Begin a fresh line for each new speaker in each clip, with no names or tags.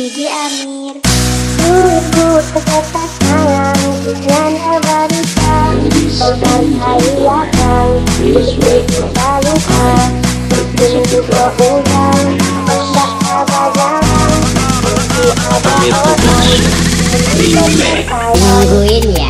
Gigi Amir. Dulu terkata sayang Dengan barista Menghargai akal Kita lupa Mungkin juga ulang Tak sabar jalan Mesti ada orang
Nungguin ya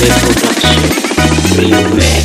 reproduction. Real man.